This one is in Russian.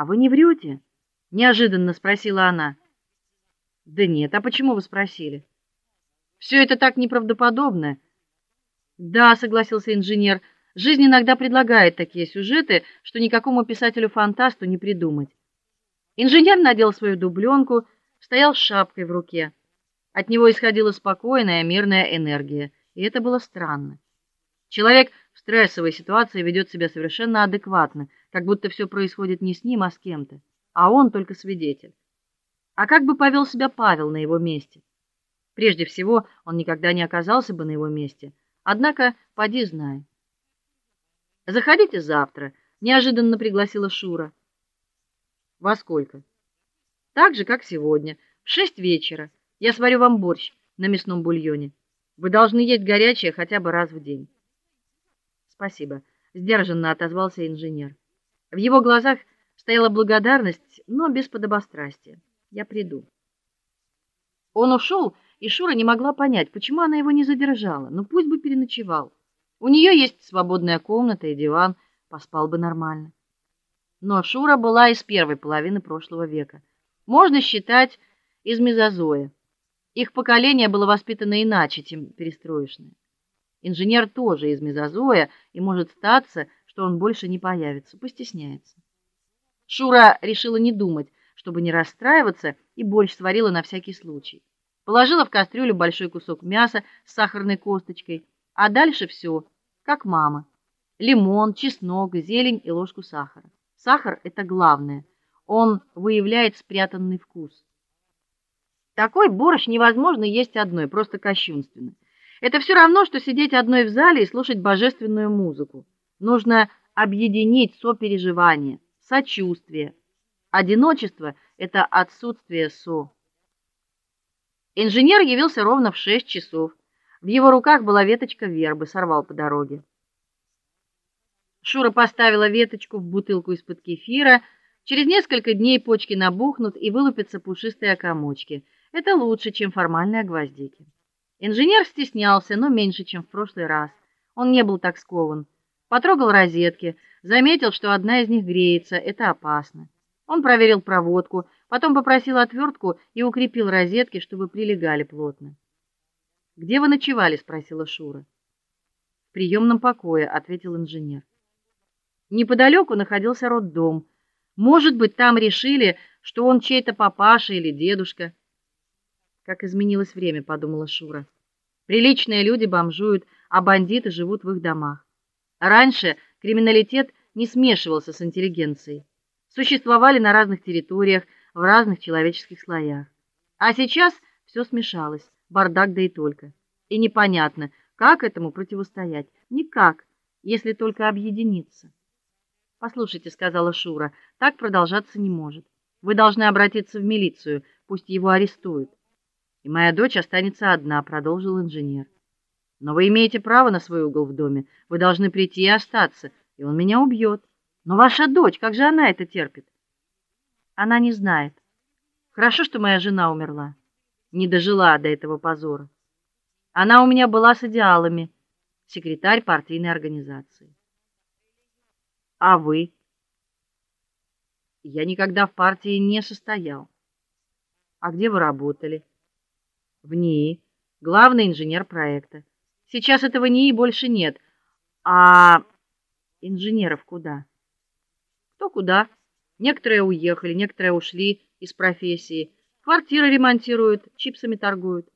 А вы не врете? неожиданно спросила она. Да нет, а почему вы спросили? Все это так неправдоподобно. Да, согласился инженер. Жизнь иногда предлагает такие сюжеты, что никакому писателю-фантасту не придумать. Инженер надел свою дубленку, стоял с шапкой в руке. От него исходила спокойная, мирная энергия, и это было странно. Человек в стрессовой ситуации ведет себя совершенно адекватно, как будто все происходит не с ним, а с кем-то, а он только свидетель. А как бы повел себя Павел на его месте? Прежде всего, он никогда не оказался бы на его месте. Однако, поди знай. Заходите завтра, неожиданно пригласила Шура. Во сколько? Так же, как сегодня, в шесть вечера. Я сварю вам борщ на мясном бульоне. Вы должны есть горячее хотя бы раз в день. Спасибо, сдержанно отозвался инженер. В его глазах стояла благодарность, но без подобострастия. Я приду. Он ушел, и Шура не могла понять, почему она его не задержала. Ну пусть бы переночевал. У нее есть свободная комната и диван, поспал бы нормально. Но Шура была из первой половины прошлого века. Можно считать из мезозоя. Их поколение было воспитано иначе, чем перестроечное. Инженер тоже из мезозоя, и может статься, что он больше не появится, постесняется. Шура решила не думать, чтобы не расстраиваться, и борщ сварила на всякий случай. Положила в кастрюлю большой кусок мяса с сахарной косточкой, а дальше все, как мама: лимон, чеснок, зелень и ложку сахара. Сахар это главное. Он выявляет спрятанный вкус. Такой борщ невозможно есть одной, просто кощунственно. Это все равно что сидеть одной в зале и слушать божественную музыку. Нужно объединить сопереживание, сочувствие. Одиночество это отсутствие со. Инженер явился ровно в шесть часов. В его руках была веточка вербы, сорвал по дороге. Шура поставила веточку в бутылку из-под кефира. Через несколько дней почки набухнут и вылупятся пушистые комочки. Это лучше, чем формальные гвоздики. Инженер стеснялся, но меньше, чем в прошлый раз. Он не был так скован. Потрогал розетки, заметил, что одна из них греется. Это опасно. Он проверил проводку, потом попросил отвертку и укрепил розетки, чтобы прилегали плотно. "Где вы ночевали?" спросила Шура. "В приемном покое", ответил инженер. Неподалеку находился роддом. Может быть, там решили, что он чей-то папаша или дедушка. Как изменилось время, подумала Шура. Приличные люди бомжуют, а бандиты живут в их домах. Раньше криминалитет не смешивался с интеллигенцией. Существовали на разных территориях, в разных человеческих слоях. А сейчас все смешалось, бардак да и только. И непонятно, как этому противостоять. Никак, если только объединиться. Послушайте, сказала Шура, так продолжаться не может. Вы должны обратиться в милицию, пусть его арестуют. И моя дочь останется одна, продолжил инженер. Но вы имеете право на свой угол в доме. Вы должны прийти и остаться, и он меня убьет. Но ваша дочь, как же она это терпит? Она не знает. Хорошо, что моя жена умерла. Не дожила до этого позора. Она у меня была с идеалами, секретарь партийной организации. А вы? Я никогда в партии не состоял. А где вы работали? В НИИ, главный инженер проекта. Сейчас этого НИИ больше нет. А инженеров куда? Кто куда? Некоторые уехали, некоторые ушли из профессии. Квартиры ремонтируют, чипсами торгуют.